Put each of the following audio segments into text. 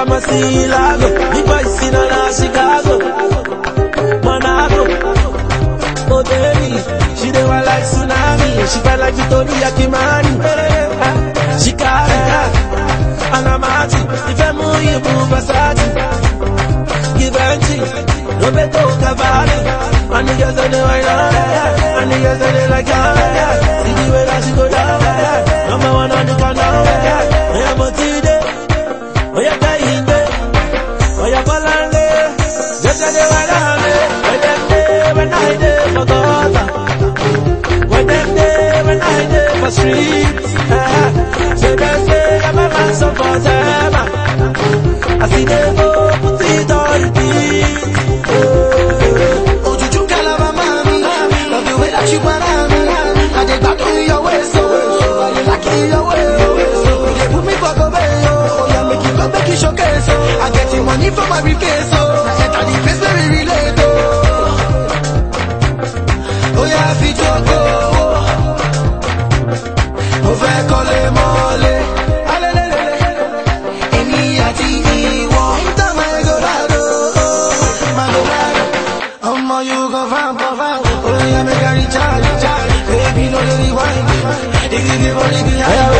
Okamasila, Big Boy Sinana, Chicago, Monaco, baby, she dey want like tsunami, she bad like Victoria Kimani, it, Anamati, Ife Muyibu Versace, Givenchy, Roberto Cavalli, and girls on the wine, and the girls on the like, see the when when when I gutter, when when I day for they say I'm a for I see them oh, kalaba mami, love you. I your for my briefcase so, now enter the place where we relate oh. Oh yeah, fi joko, mo fẹ́ kọ́lé mọ́lé. Èmi àti ìwọ, tá máa go rado, máa go rado. Ọmọ recharge. Baby no dey rewind, igi give all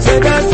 say they